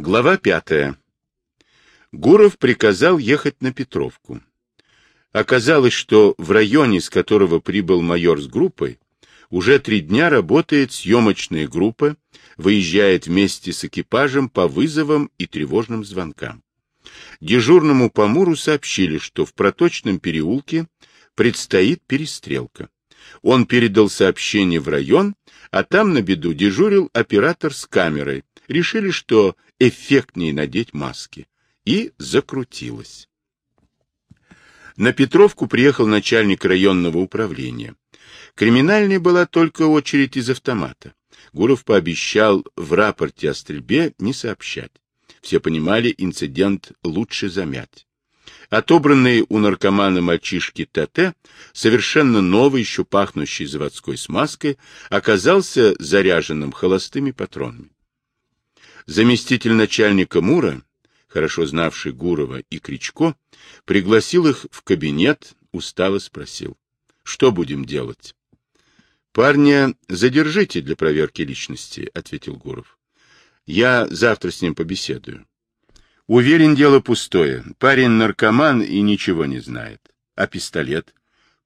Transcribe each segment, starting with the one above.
Глава пятая. Гуров приказал ехать на Петровку. Оказалось, что в районе, с которого прибыл майор с группой, уже три дня работает съемочная группа, выезжает вместе с экипажем по вызовам и тревожным звонкам. Дежурному по Муру сообщили, что в проточном переулке предстоит перестрелка. Он передал сообщение в район, а там на беду дежурил оператор с камерой, решили, что эффектнее надеть маски. И закрутилось. На Петровку приехал начальник районного управления. Криминальной была только очередь из автомата. Гуров пообещал в рапорте о стрельбе не сообщать. Все понимали, инцидент лучше замять. Отобранный у наркомана мальчишки ТТ, совершенно новый, еще пахнущий заводской смазкой, оказался заряженным холостыми патронами. Заместитель начальника МУРа, хорошо знавший Гурова и Кричко, пригласил их в кабинет, устало спросил. Что будем делать? Парня задержите для проверки личности, ответил Гуров. Я завтра с ним побеседую. Уверен, дело пустое. Парень наркоман и ничего не знает. А пистолет?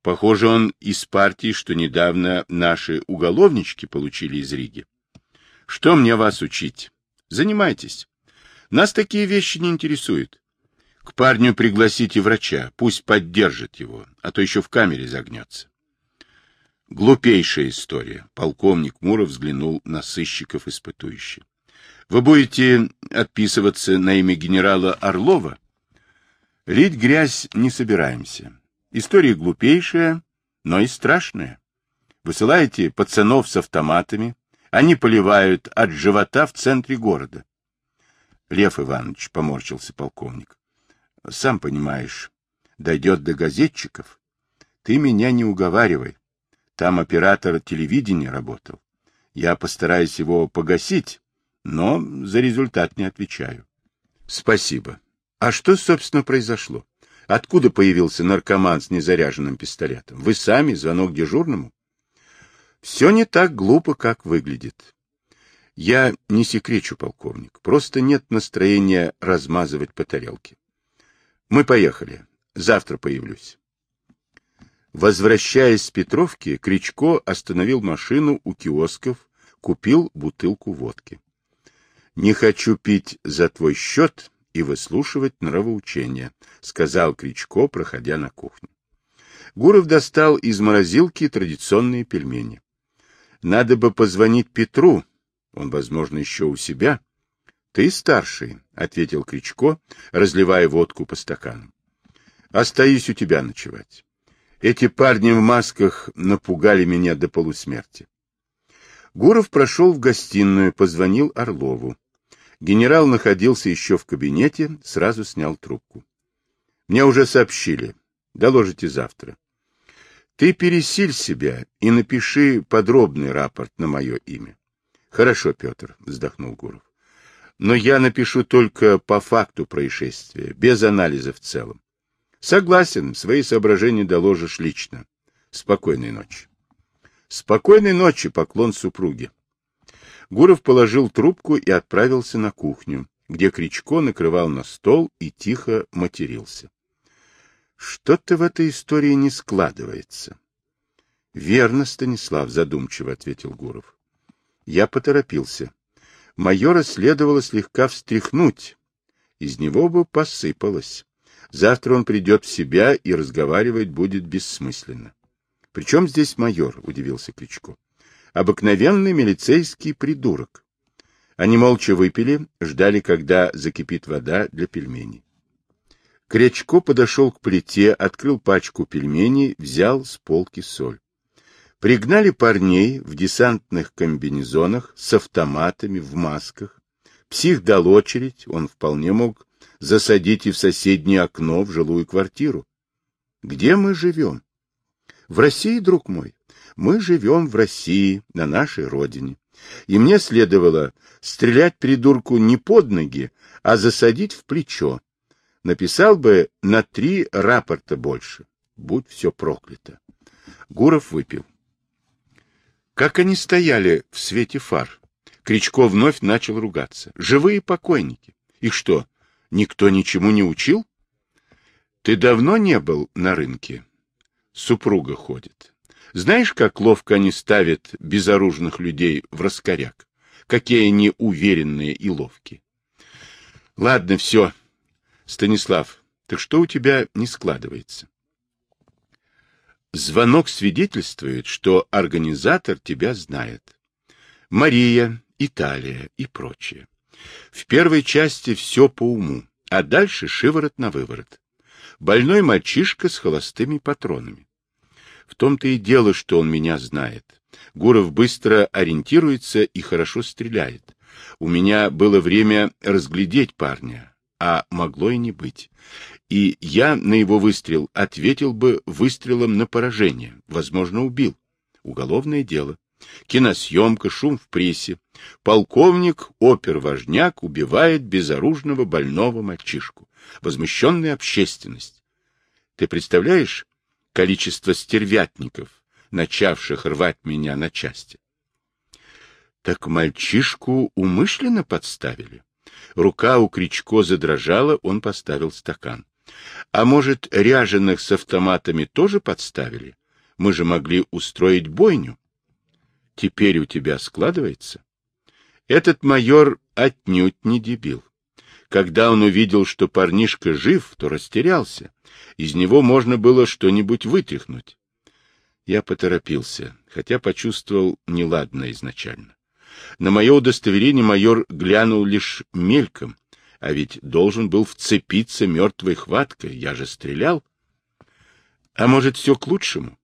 Похоже, он из партии, что недавно наши уголовнички получили из Риги. Что мне вас учить? Занимайтесь. Нас такие вещи не интересуют. К парню пригласите врача, пусть поддержит его, а то еще в камере загнется. Глупейшая история. Полковник Муров взглянул на сыщиков испытующе. Вы будете отписываться на имя генерала Орлова? Лить грязь не собираемся. История глупейшая, но и страшная. Высылаете пацанов с автоматами, они поливают от живота в центре города. Лев Иванович, поморщился полковник, сам понимаешь, дойдет до газетчиков. Ты меня не уговаривай. Там оператор телевидения работал. Я постараюсь его погасить, но за результат не отвечаю. Спасибо. А что, собственно, произошло? Откуда появился наркоман с незаряженным пистолетом? Вы сами, звонок дежурному? Все не так глупо, как выглядит. Я не секречу, полковник. Просто нет настроения размазывать по тарелке. Мы поехали. Завтра появлюсь. Возвращаясь с Петровки, Кричко остановил машину у киосков, купил бутылку водки. Не хочу пить за твой счет и выслушивать нравоучения, сказал Кричко, проходя на кухню. Гуров достал из морозилки традиционные пельмени. Надо бы позвонить Петру. Он, возможно, еще у себя. Ты старший, ответил Кричко, разливая водку по стаканам. Остаюсь у тебя ночевать. Эти парни в масках напугали меня до полусмерти. Гуров прошел в гостиную, позвонил Орлову. Генерал находился еще в кабинете, сразу снял трубку. Мне уже сообщили. Доложите завтра. Ты пересиль себя и напиши подробный рапорт на мое имя. Хорошо, Петр, вздохнул Гуров. Но я напишу только по факту происшествия, без анализа в целом. Согласен, свои соображения доложишь лично. Спокойной ночи. Спокойной ночи, поклон супруге. Гуров положил трубку и отправился на кухню, где Кричко накрывал на стол и тихо матерился. Что-то в этой истории не складывается. Верно, Станислав, задумчиво ответил Гуров. Я поторопился. Майора следовало слегка встряхнуть. Из него бы посыпалось. Завтра он придет в себя и разговаривать будет бессмысленно. — Причем здесь майор? — удивился Кричко. Обыкновенный милицейский придурок. Они молча выпили, ждали, когда закипит вода для пельменей. Крячко подошел к плите, открыл пачку пельменей, взял с полки соль. Пригнали парней в десантных комбинезонах, с автоматами, в масках. Псих дал очередь, он вполне мог засадить и в соседнее окно, в жилую квартиру. Где мы живем? В России, друг мой. Мы живем в России, на нашей родине. И мне следовало стрелять придурку не под ноги, а засадить в плечо. Написал бы на три рапорта больше. Будь все проклято. Гуров выпил. Как они стояли в свете фар? Кричко вновь начал ругаться. Живые покойники. Их что, никто ничему не учил? Ты давно не был на рынке? Супруга ходит. Знаешь, как ловко они ставят безоружных людей в раскоряк? Какие они уверенные и ловкие. Ладно, все. Станислав, так что у тебя не складывается? Звонок свидетельствует, что организатор тебя знает. Мария, Италия и прочее. В первой части все по уму, а дальше шиворот на выворот. Больной мальчишка с холостыми патронами. В том-то и дело, что он меня знает. Гуров быстро ориентируется и хорошо стреляет. У меня было время разглядеть парня, а могло и не быть. И я на его выстрел ответил бы выстрелом на поражение, возможно, убил. Уголовное дело. Киносъемка, шум в прессе. Полковник, опер-важняк, убивает безоружного больного мальчишку. Возмущенная общественность. Ты представляешь количество стервятников, начавших рвать меня на части? Так мальчишку умышленно подставили. Рука у Кричко задрожала, он поставил стакан. А может, ряженых с автоматами тоже подставили? Мы же могли устроить бойню теперь у тебя складывается? Этот майор отнюдь не дебил. Когда он увидел, что парнишка жив, то растерялся. Из него можно было что-нибудь вытряхнуть. Я поторопился, хотя почувствовал неладно изначально. На мое удостоверение майор глянул лишь мельком, а ведь должен был вцепиться мертвой хваткой, я же стрелял. А может, все к лучшему?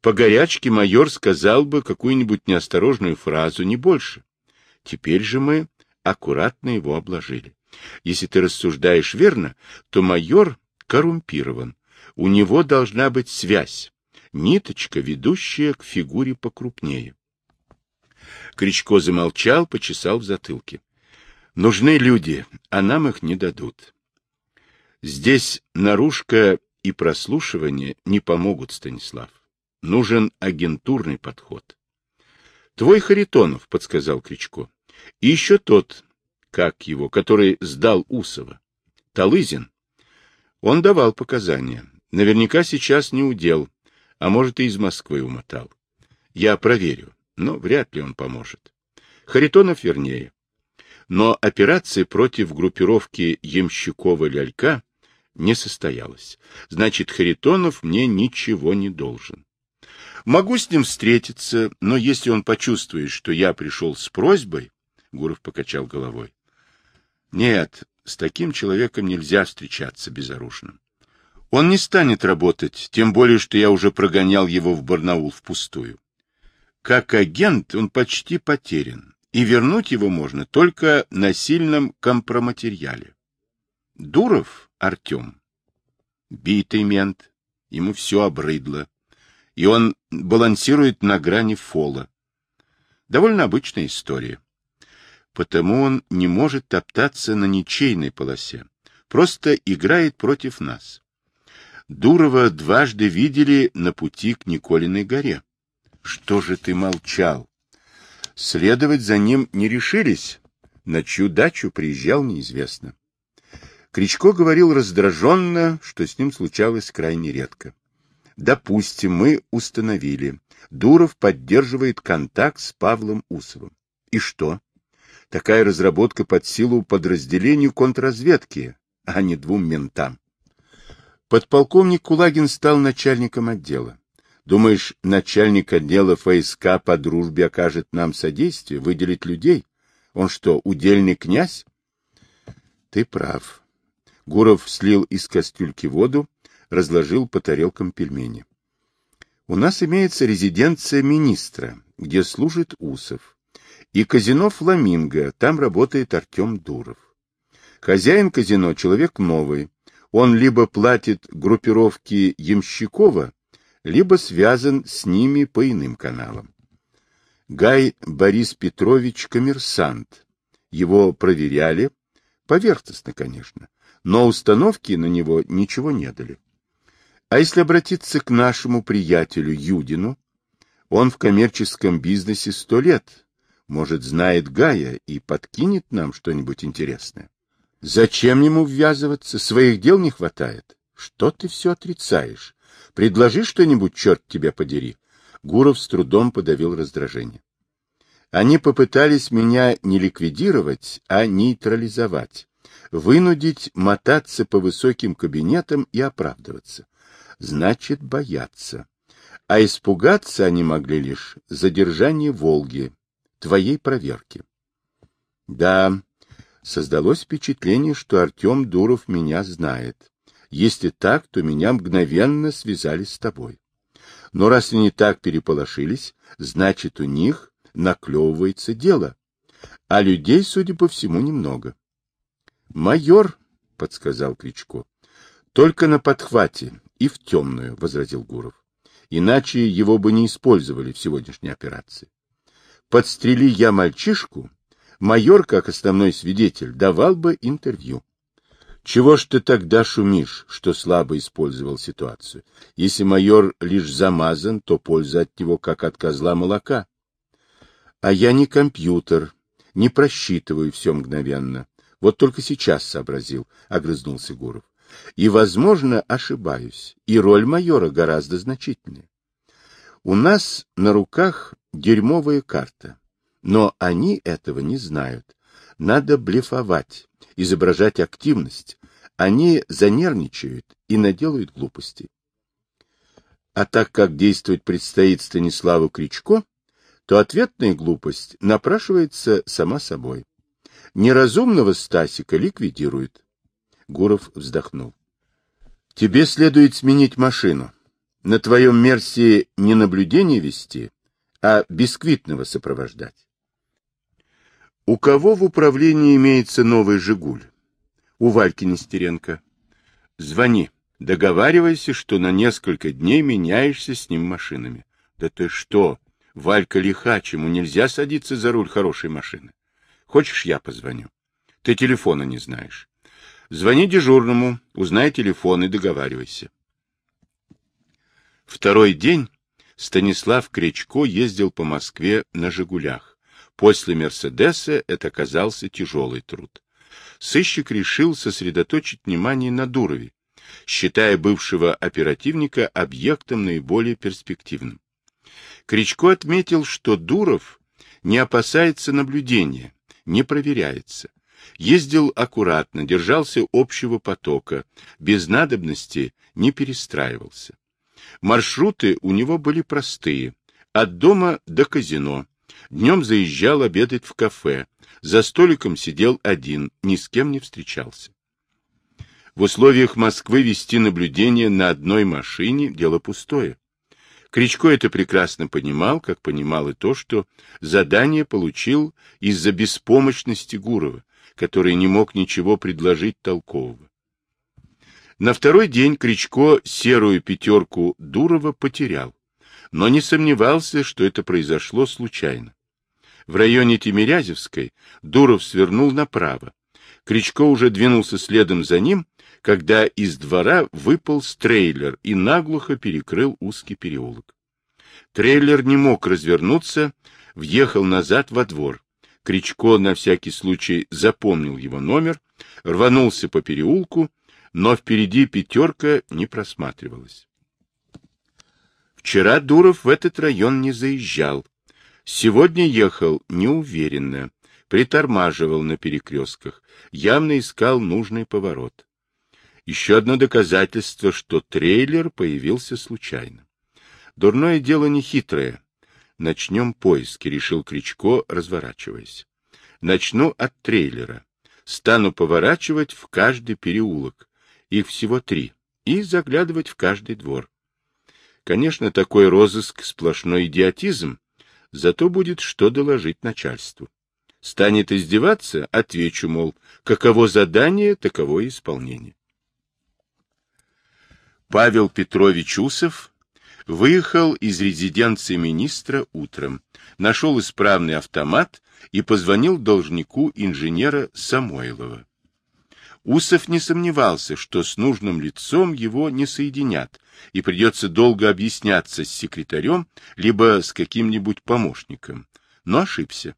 По горячке майор сказал бы какую-нибудь неосторожную фразу, не больше. Теперь же мы аккуратно его обложили. Если ты рассуждаешь верно, то майор коррумпирован. У него должна быть связь, ниточка, ведущая к фигуре покрупнее. Кричко замолчал, почесал в затылке. Нужны люди, а нам их не дадут. Здесь наружка и прослушивание не помогут, Станислав. Нужен агентурный подход. Твой Харитонов, подсказал Кричко. И еще тот, как его, который сдал Усова. Талызин. Он давал показания. Наверняка сейчас не удел, а может и из Москвы умотал. Я проверю, но вряд ли он поможет. Харитонов вернее. Но операция против группировки Ямщикова-Лялька не состоялась. Значит, Харитонов мне ничего не должен. Могу с ним встретиться, но если он почувствует, что я пришел с просьбой, Гуров покачал головой. Нет, с таким человеком нельзя встречаться безоружным. Он не станет работать, тем более, что я уже прогонял его в Барнаул впустую. Как агент он почти потерян, и вернуть его можно только на сильном компроматериале. Дуров Артем, битый мент, ему все обрыдло, и он балансирует на грани фола. Довольно обычная история. Потому он не может топтаться на ничейной полосе, просто играет против нас. Дурова дважды видели на пути к Николиной горе. Что же ты молчал? Следовать за ним не решились. На чью дачу приезжал неизвестно. Кричко говорил раздраженно, что с ним случалось крайне редко. Допустим, мы установили. Дуров поддерживает контакт с Павлом Усовым. И что? Такая разработка под силу подразделению контрразведки, а не двум ментам. Подполковник Кулагин стал начальником отдела. Думаешь, начальник отдела ФСК по дружбе окажет нам содействие, выделит людей? Он что, удельный князь? Ты прав. Гуров слил из кастрюльки воду, разложил по тарелкам пельмени. У нас имеется резиденция министра, где служит Усов, и казино «Фламинго», там работает Артем Дуров. Хозяин казино — человек новый, он либо платит группировке Ямщикова, либо связан с ними по иным каналам. Гай Борис Петрович — коммерсант. Его проверяли, поверхностно, конечно, но установки на него ничего не дали. А если обратиться к нашему приятелю Юдину, он в коммерческом бизнесе сто лет, Может, знает Гая и подкинет нам что-нибудь интересное. Зачем ему ввязываться? Своих дел не хватает. Что ты все отрицаешь? Предложи что-нибудь, черт тебя подери. Гуров с трудом подавил раздражение. Они попытались меня не ликвидировать, а нейтрализовать, вынудить мотаться по высоким кабинетам и оправдываться. Значит, бояться. А испугаться они могли лишь задержание Волги, твоей проверки. Да, создалось впечатление, что Артем Дуров меня знает. Если так, то меня мгновенно связали с тобой. Но раз они так переполошились, значит, у них наклевывается дело. А людей, судя по всему, немного. — Майор, — подсказал Кричко. — Только на подхвате и в темную, — возразил Гуров. Иначе его бы не использовали в сегодняшней операции. Подстрели я мальчишку, майор, как основной свидетель, давал бы интервью. Чего ж ты тогда шумишь, что слабо использовал ситуацию? Если майор лишь замазан, то польза от него как от козла молока. А я не компьютер, не просчитываю все мгновенно. Вот только сейчас сообразил, — огрызнулся Гуров. И, возможно, ошибаюсь, и роль майора гораздо значительнее. У нас на руках дерьмовая карта, но они этого не знают. Надо блефовать, изображать активность, они занервничают и наделают глупостей. А так как действовать предстоит Станиславу Кричко, то ответная глупость напрашивается сама собой. Неразумного Стасика ликвидируют. Гуров вздохнул. Тебе следует сменить машину. На твоем Мерсе не наблюдение вести, а бисквитного сопровождать. У кого в управлении имеется новый «Жигуль»? у Вальки Нестеренко. Звони, договаривайся, что на несколько дней меняешься с ним машинами. Да ты что, Валька лиха, ему нельзя садиться за руль хорошей машины. Хочешь, я позвоню? Ты телефона не знаешь. Звони дежурному, узнай телефон и договаривайся. Второй день Станислав Кречко ездил по Москве на «Жигулях». После «Мерседеса» это оказался тяжелый труд сыщик решил сосредоточить внимание на Дурове, считая бывшего оперативника объектом наиболее перспективным. Кричко отметил, что Дуров не опасается наблюдения, не проверяется. Ездил аккуратно, держался общего потока, без надобности не перестраивался. Маршруты у него были простые, от дома до казино. Днем заезжал обедать в кафе, за столиком сидел один, ни с кем не встречался. В условиях Москвы вести наблюдение на одной машине – дело пустое. Кричко это прекрасно понимал, как понимал и то, что задание получил из-за беспомощности Гурова, который не мог ничего предложить толкового. На второй день Кричко серую пятерку Дурова потерял, но не сомневался, что это произошло случайно. В районе Тимирязевской Дуров свернул направо. Кричко уже двинулся следом за ним, когда из двора выпал трейлер и наглухо перекрыл узкий переулок. Трейлер не мог развернуться, въехал назад во двор. Кричко на всякий случай запомнил его номер, рванулся по переулку, но впереди пятерка не просматривалась. Вчера Дуров в этот район не заезжал, Сегодня ехал неуверенно, притормаживал на перекрестках, явно искал нужный поворот. Еще одно доказательство, что трейлер появился случайно. Дурное дело не хитрое. Начнем поиски, решил Кричко, разворачиваясь. Начну от трейлера. Стану поворачивать в каждый переулок. Их всего три. И заглядывать в каждый двор. Конечно, такой розыск — сплошной идиотизм, зато будет что доложить начальству. Станет издеваться, отвечу, мол, каково задание, таково и исполнение. Павел Петрович Усов выехал из резиденции министра утром, нашел исправный автомат и позвонил должнику инженера Самойлова. Усов не сомневался, что с нужным лицом его не соединят, и придется долго объясняться с секретарем, либо с каким-нибудь помощником. Но ошибся.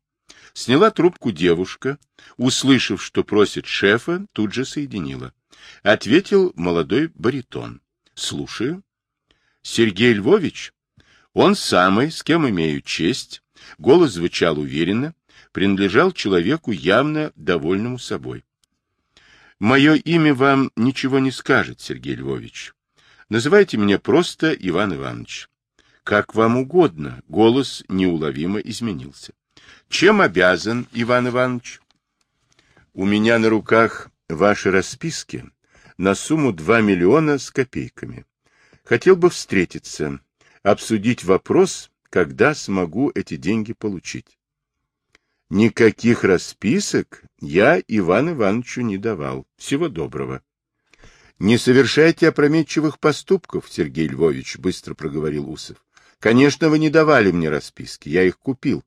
Сняла трубку девушка, услышав, что просит шефа, тут же соединила. Ответил молодой баритон. Слушаю. Сергей Львович? Он самый, с кем имею честь. Голос звучал уверенно, принадлежал человеку явно довольному собой. Мое имя вам ничего не скажет, Сергей Львович. Называйте меня просто Иван Иванович. Как вам угодно, голос неуловимо изменился. Чем обязан, Иван Иванович? У меня на руках ваши расписки на сумму 2 миллиона с копейками. Хотел бы встретиться, обсудить вопрос, когда смогу эти деньги получить. Никаких расписок я Иван Ивановичу не давал. Всего доброго. Не совершайте опрометчивых поступков, Сергей Львович, быстро проговорил Усов. Конечно, вы не давали мне расписки, я их купил.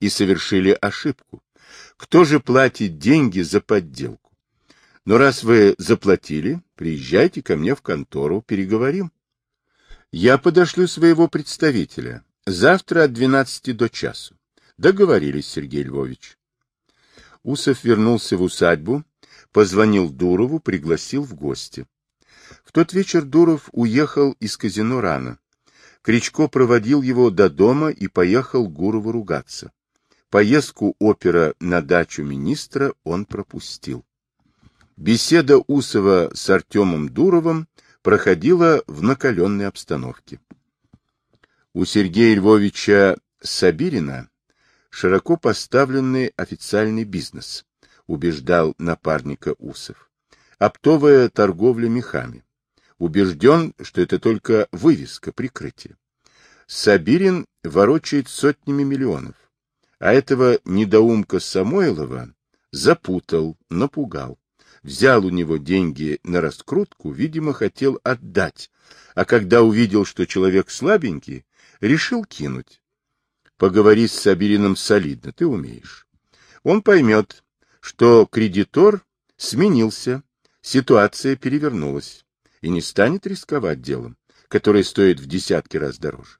И совершили ошибку. Кто же платит деньги за подделку? Но раз вы заплатили, приезжайте ко мне в контору, переговорим. Я подошлю своего представителя. Завтра от двенадцати до часу. Договорились, Сергей Львович. Усов вернулся в усадьбу, позвонил Дурову, пригласил в гости. В тот вечер Дуров уехал из казино рано. Кричко проводил его до дома и поехал к Гурову ругаться. Поездку опера на дачу министра он пропустил. Беседа Усова с Артемом Дуровым проходила в накаленной обстановке. У Сергея Львовича Сабирина широко поставленный официальный бизнес, убеждал напарника Усов. Оптовая торговля мехами. Убежден, что это только вывеска, прикрытие. Сабирин ворочает сотнями миллионов, а этого недоумка Самойлова запутал, напугал. Взял у него деньги на раскрутку, видимо, хотел отдать, а когда увидел, что человек слабенький, решил кинуть. Поговори с Сабириным солидно, ты умеешь. Он поймет, что кредитор сменился, ситуация перевернулась, и не станет рисковать делом, которое стоит в десятки раз дороже.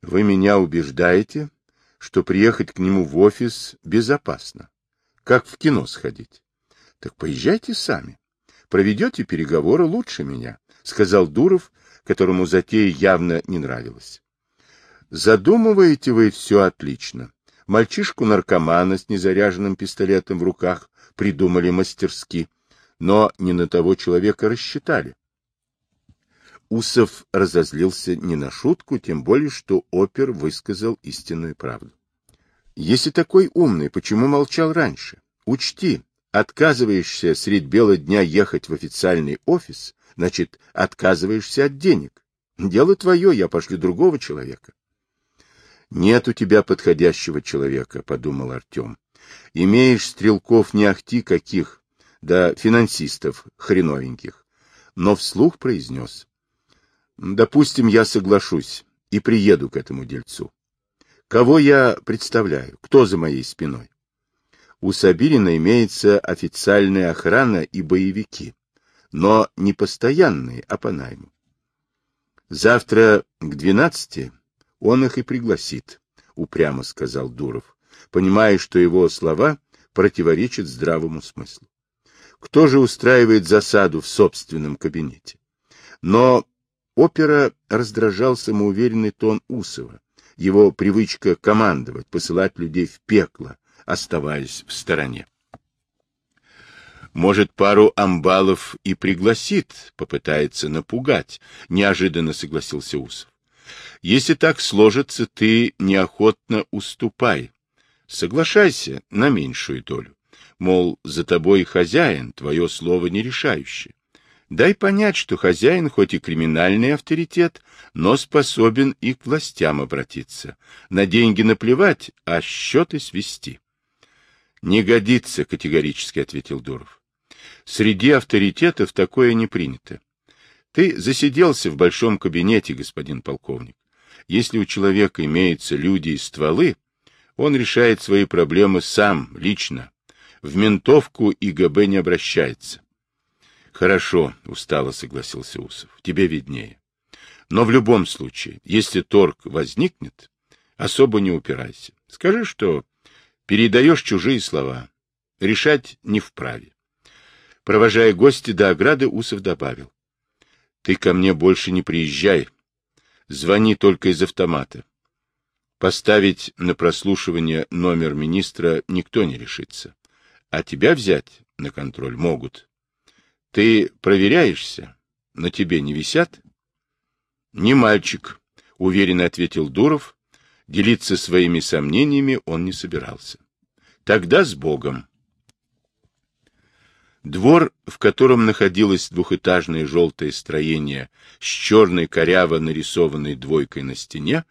Вы меня убеждаете, что приехать к нему в офис безопасно, как в кино сходить. Так поезжайте сами. Проведете переговоры лучше меня, сказал Дуров, которому затея явно не нравилась. Задумываете вы все отлично. Мальчишку-наркомана с незаряженным пистолетом в руках придумали мастерски, но не на того человека рассчитали. Усов разозлился не на шутку, тем более, что опер высказал истинную правду. Если такой умный, почему молчал раньше? Учти, отказываешься средь бела дня ехать в официальный офис, значит, отказываешься от денег. Дело твое, я пошлю другого человека. Нет у тебя подходящего человека, подумал Артем. Имеешь стрелков не ахти каких, да финансистов хреновеньких. Но вслух произнес. Допустим, я соглашусь и приеду к этому дельцу. Кого я представляю? Кто за моей спиной? У Сабирина имеется официальная охрана и боевики, но не постоянные, а по найму. Завтра к двенадцати он их и пригласит, — упрямо сказал Дуров, понимая, что его слова противоречат здравому смыслу. Кто же устраивает засаду в собственном кабинете? Но опера раздражал самоуверенный тон Усова, его привычка командовать, посылать людей в пекло, оставаясь в стороне. Может, пару амбалов и пригласит, попытается напугать, неожиданно согласился Усов. Если так сложится, ты неохотно уступай. Соглашайся на меньшую долю. Мол, за тобой хозяин, твое слово не решающее. Дай понять, что хозяин хоть и криминальный авторитет, но способен и к властям обратиться. На деньги наплевать, а счеты свести. — Не годится, — категорически ответил Дуров. — Среди авторитетов такое не принято. Ты засиделся в большом кабинете, господин полковник. Если у человека имеются люди и стволы, он решает свои проблемы сам, лично. В ментовку и ГБ не обращается. Хорошо, устало согласился Усов. Тебе виднее. Но в любом случае, если торг возникнет, особо не упирайся. Скажи, что Передаешь чужие слова. Решать не вправе. Провожая гостя до ограды, Усов добавил. Ты ко мне больше не приезжай. Звони только из автомата. Поставить на прослушивание номер министра никто не решится. А тебя взять на контроль могут. Ты проверяешься? На тебе не висят? Не мальчик, уверенно ответил Дуров. Делиться своими сомнениями он не собирался. Тогда с Богом. Двор, в котором находилось двухэтажное желтое строение с черной коряво нарисованной двойкой на стене,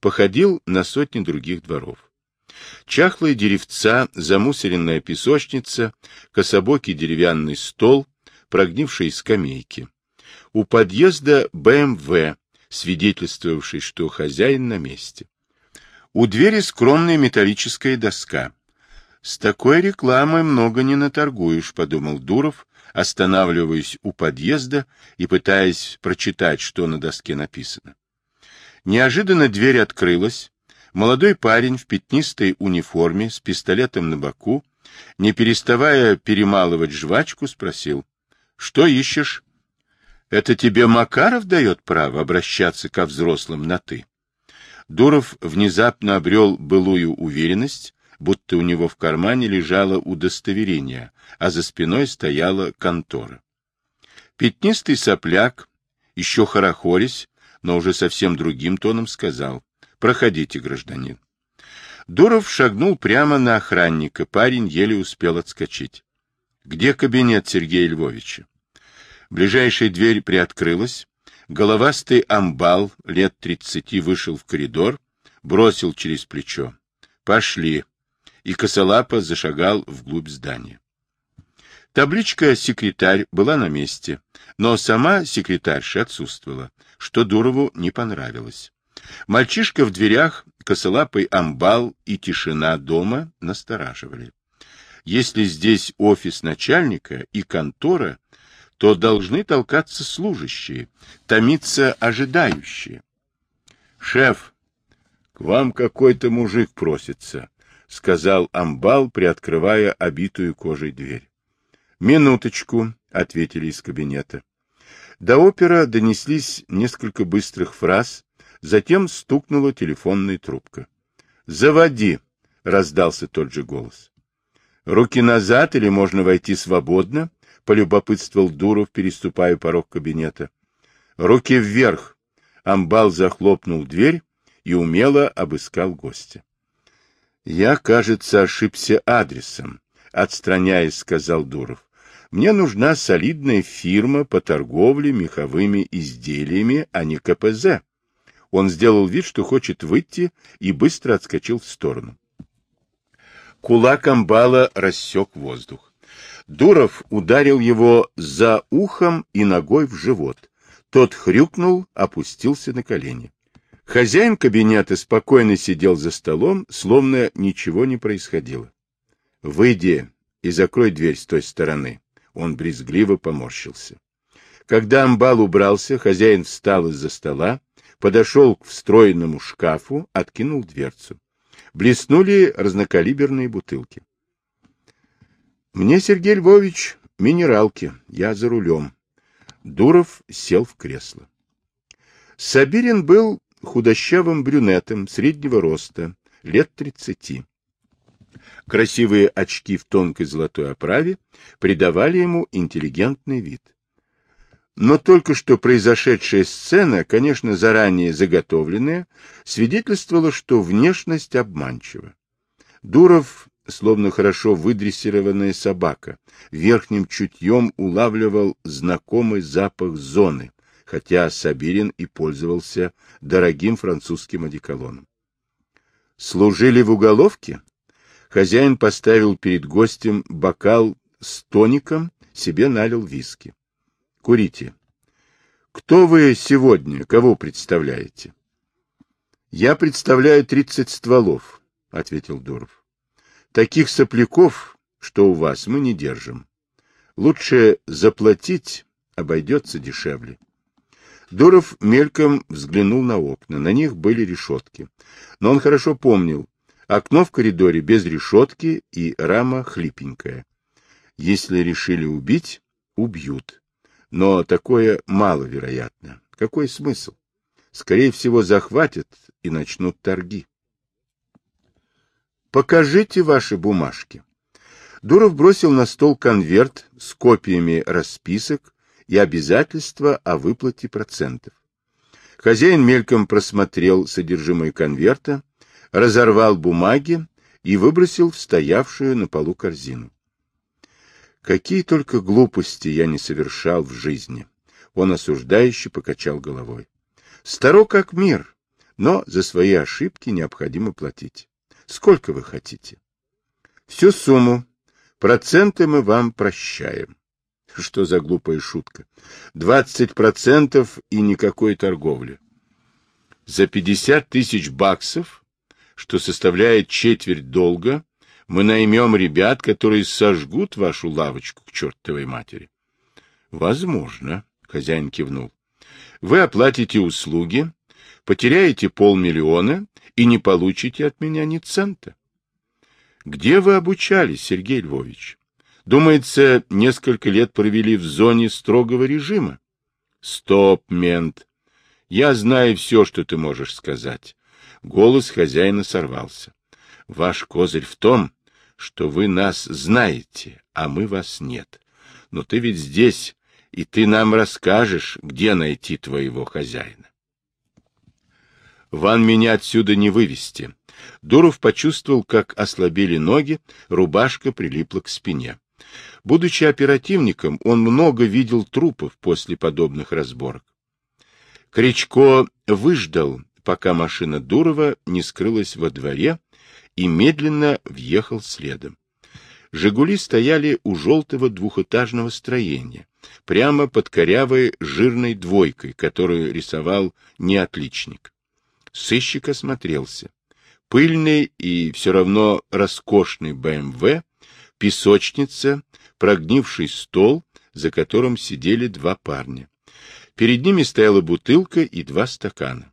походил на сотни других дворов. Чахлые деревца, замусоренная песочница, кособокий деревянный стол, прогнившие скамейки. У подъезда БМВ, свидетельствовавший, что хозяин на месте. У двери скромная металлическая доска. С такой рекламой много не наторгуешь, подумал Дуров, останавливаясь у подъезда и пытаясь прочитать, что на доске написано. Неожиданно дверь открылась. Молодой парень в пятнистой униформе с пистолетом на боку, не переставая перемалывать жвачку, спросил. — Что ищешь? — Это тебе Макаров дает право обращаться ко взрослым на «ты». Дуров внезапно обрел былую уверенность будто у него в кармане лежало удостоверение, а за спиной стояла контора. Пятнистый сопляк, еще хорохорясь, но уже совсем другим тоном сказал, «Проходите, гражданин». Дуров шагнул прямо на охранника, парень еле успел отскочить. «Где кабинет Сергея Львовича?» Ближайшая дверь приоткрылась, головастый амбал лет тридцати вышел в коридор, бросил через плечо. «Пошли» и косолапо зашагал вглубь здания. Табличка «Секретарь» была на месте, но сама секретарша отсутствовала, что Дурову не понравилось. Мальчишка в дверях, косолапый амбал и тишина дома настораживали. Если здесь офис начальника и контора, то должны толкаться служащие, томиться ожидающие. — Шеф, к вам какой-то мужик просится, — сказал амбал, приоткрывая обитую кожей дверь. — Минуточку, — ответили из кабинета. До опера донеслись несколько быстрых фраз, затем стукнула телефонная трубка. — Заводи, — раздался тот же голос. — Руки назад или можно войти свободно? — полюбопытствовал Дуров, переступая порог кабинета. — Руки вверх! Амбал захлопнул дверь и умело обыскал гостя. Я, кажется, ошибся адресом, отстраняясь, сказал Дуров. Мне нужна солидная фирма по торговле меховыми изделиями, а не КПЗ. Он сделал вид, что хочет выйти, и быстро отскочил в сторону. Кулак амбала рассек воздух. Дуров ударил его за ухом и ногой в живот. Тот хрюкнул, опустился на колени. Хозяин кабинета спокойно сидел за столом, словно ничего не происходило. — Выйди и закрой дверь с той стороны. Он брезгливо поморщился. Когда амбал убрался, хозяин встал из-за стола, подошел к встроенному шкафу, откинул дверцу. Блеснули разнокалиберные бутылки. — Мне, Сергей Львович, минералки, я за рулем. Дуров сел в кресло. Сабирин был худощавым брюнетом среднего роста, лет тридцати. Красивые очки в тонкой золотой оправе придавали ему интеллигентный вид. Но только что произошедшая сцена, конечно, заранее заготовленная, свидетельствовала, что внешность обманчива. Дуров, словно хорошо выдрессированная собака, верхним чутьем улавливал знакомый запах зоны, хотя Сабирин и пользовался дорогим французским одеколоном. Служили в уголовке? Хозяин поставил перед гостем бокал с тоником, себе налил виски. Курите. Кто вы сегодня? Кого представляете? Я представляю тридцать стволов, ответил Дуров. Таких сопляков, что у вас, мы не держим. Лучше заплатить, обойдется дешевле. Дуров мельком взглянул на окна. На них были решетки. Но он хорошо помнил, Окно в коридоре без решетки и рама хлипенькая. Если решили убить, убьют. Но такое маловероятно. Какой смысл? Скорее всего, захватят и начнут торги. Покажите ваши бумажки. Дуров бросил на стол конверт с копиями расписок и обязательства о выплате процентов. Хозяин мельком просмотрел содержимое конверта, разорвал бумаги и выбросил в стоявшую на полу корзину. Какие только глупости я не совершал в жизни. Он осуждающе покачал головой. Старо как мир, но за свои ошибки необходимо платить. Сколько вы хотите? Всю сумму. Проценты мы вам прощаем. Что за глупая шутка? Двадцать процентов и никакой торговли. За пятьдесят тысяч баксов, что составляет четверть долга, мы наймем ребят, которые сожгут вашу лавочку к чертовой матери. Возможно, хозяин кивнул. Вы оплатите услуги, потеряете полмиллиона и не получите от меня ни цента. Где вы обучались, Сергей Львович? Думается, несколько лет провели в зоне строгого режима. Стоп, мент. Я знаю все, что ты можешь сказать. Голос хозяина сорвался. Ваш козырь в том, что вы нас знаете, а мы вас нет. Но ты ведь здесь, и ты нам расскажешь, где найти твоего хозяина. Ван меня отсюда не вывести. Дуров почувствовал, как ослабели ноги, рубашка прилипла к спине. Будучи оперативником, он много видел трупов после подобных разборок. Кричко выждал, пока машина Дурова не скрылась во дворе, и медленно въехал следом. «Жигули» стояли у желтого двухэтажного строения, прямо под корявой жирной двойкой, которую рисовал неотличник. Сыщик осмотрелся. Пыльный и все равно роскошный БМВ, песочница, прогнивший стол, за которым сидели два парня. Перед ними стояла бутылка и два стакана.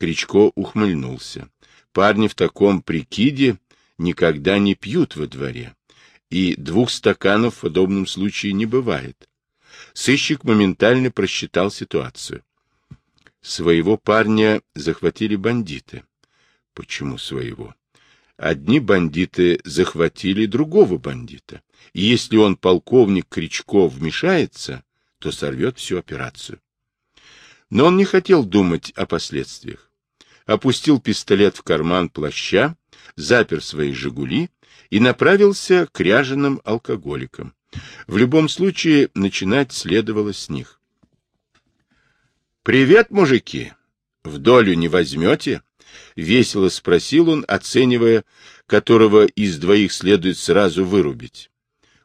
Кричко ухмыльнулся. Парни в таком прикиде никогда не пьют во дворе, и двух стаканов в подобном случае не бывает. Сыщик моментально просчитал ситуацию. Своего парня захватили бандиты. Почему своего? Одни бандиты захватили другого бандита. И если он, полковник Кричков, вмешается, то сорвет всю операцию. Но он не хотел думать о последствиях. Опустил пистолет в карман плаща, запер свои «Жигули» и направился к ряженым алкоголикам. В любом случае, начинать следовало с них. «Привет, мужики! В долю не возьмете?» — весело спросил он, оценивая, которого из двоих следует сразу вырубить.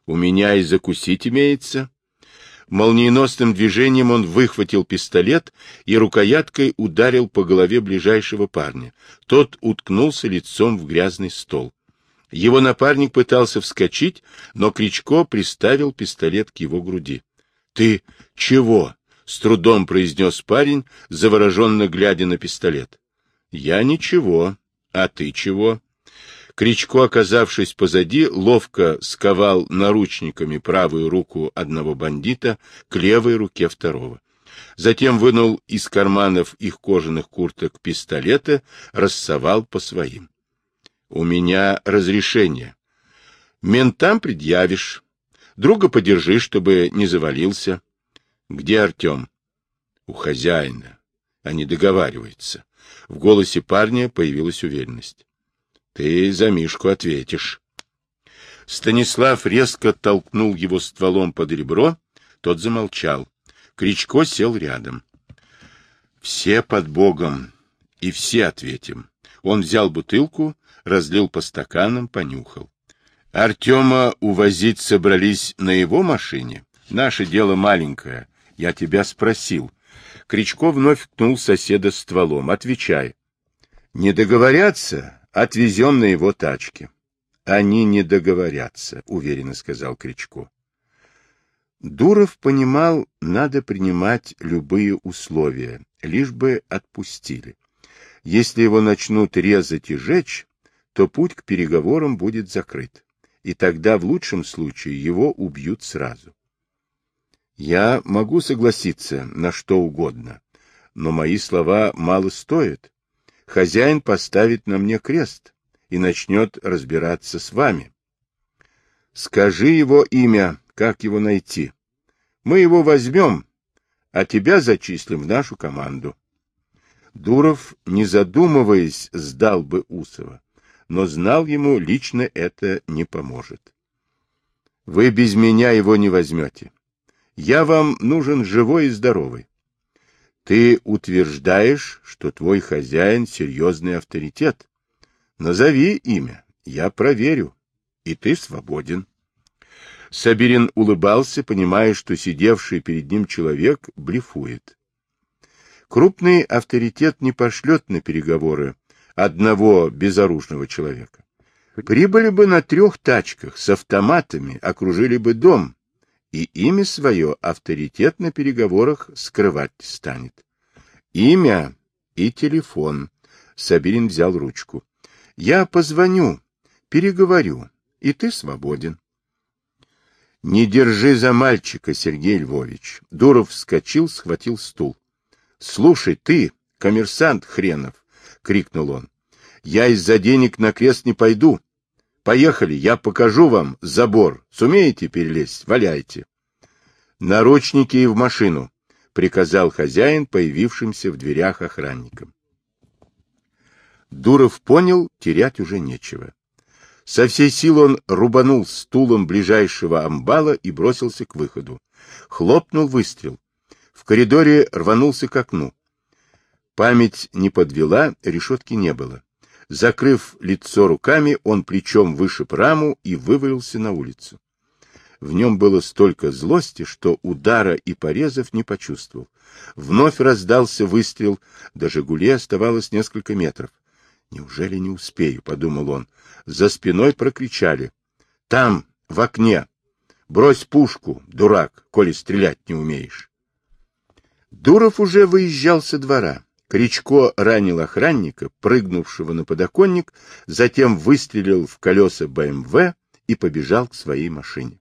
«У меня и закусить имеется». Молниеносным движением он выхватил пистолет и рукояткой ударил по голове ближайшего парня. Тот уткнулся лицом в грязный стол. Его напарник пытался вскочить, но Кричко приставил пистолет к его груди. — Ты чего? с трудом произнес парень, завороженно глядя на пистолет. Я ничего. А ты чего? Кричко, оказавшись позади, ловко сковал наручниками правую руку одного бандита к левой руке второго. Затем вынул из карманов их кожаных курток пистолеты, рассовал по своим. — У меня разрешение. Ментам предъявишь. Друга подержи, чтобы не завалился. Где Артем? У хозяина. Они договариваются. В голосе парня появилась уверенность. Ты за Мишку ответишь. Станислав резко толкнул его стволом под ребро, тот замолчал. Кричко сел рядом. Все под Богом, и все ответим. Он взял бутылку, разлил по стаканам, понюхал. Артема увозить собрались на его машине? Наше дело маленькое. Я тебя спросил. Кричко вновь ткнул соседа стволом. Отвечай. Не договорятся, отвезем на его тачке. Они не договорятся, уверенно сказал Кричко. Дуров понимал, надо принимать любые условия, лишь бы отпустили. Если его начнут резать и жечь, то путь к переговорам будет закрыт, и тогда в лучшем случае его убьют сразу. Я могу согласиться на что угодно, но мои слова мало стоят. Хозяин поставит на мне крест и начнет разбираться с вами. Скажи его имя, как его найти. Мы его возьмем, а тебя зачислим в нашу команду. Дуров, не задумываясь, сдал бы Усова, но знал ему, лично это не поможет. Вы без меня его не возьмете. Я вам нужен живой и здоровый. Ты утверждаешь, что твой хозяин серьезный авторитет. Назови имя, я проверю, и ты свободен. Сабирин улыбался, понимая, что сидевший перед ним человек блефует. Крупный авторитет не пошлет на переговоры одного безоружного человека. Прибыли бы на трех тачках с автоматами, окружили бы дом, и имя свое авторитет на переговорах скрывать станет. Имя и телефон. Сабирин взял ручку. Я позвоню, переговорю, и ты свободен. Не держи за мальчика, Сергей Львович. Дуров вскочил, схватил стул. — Слушай, ты, коммерсант хренов! — крикнул он. — Я из-за денег на крест не пойду. Поехали, я покажу вам забор. Сумеете перелезть? Валяйте. — Наручники и в машину, — приказал хозяин, появившимся в дверях охранникам. Дуров понял, терять уже нечего. Со всей силы он рубанул стулом ближайшего амбала и бросился к выходу. Хлопнул выстрел. В коридоре рванулся к окну. Память не подвела, решетки не было. Закрыв лицо руками, он плечом вышиб раму и вывалился на улицу. В нем было столько злости, что удара и порезов не почувствовал. Вновь раздался выстрел, до «Жигули» оставалось несколько метров. «Неужели не успею?» — подумал он. За спиной прокричали. «Там, в окне! Брось пушку, дурак, коли стрелять не умеешь!» Дуров уже выезжал со двора. Кричко ранил охранника, прыгнувшего на подоконник, затем выстрелил в колеса БМВ и побежал к своей машине.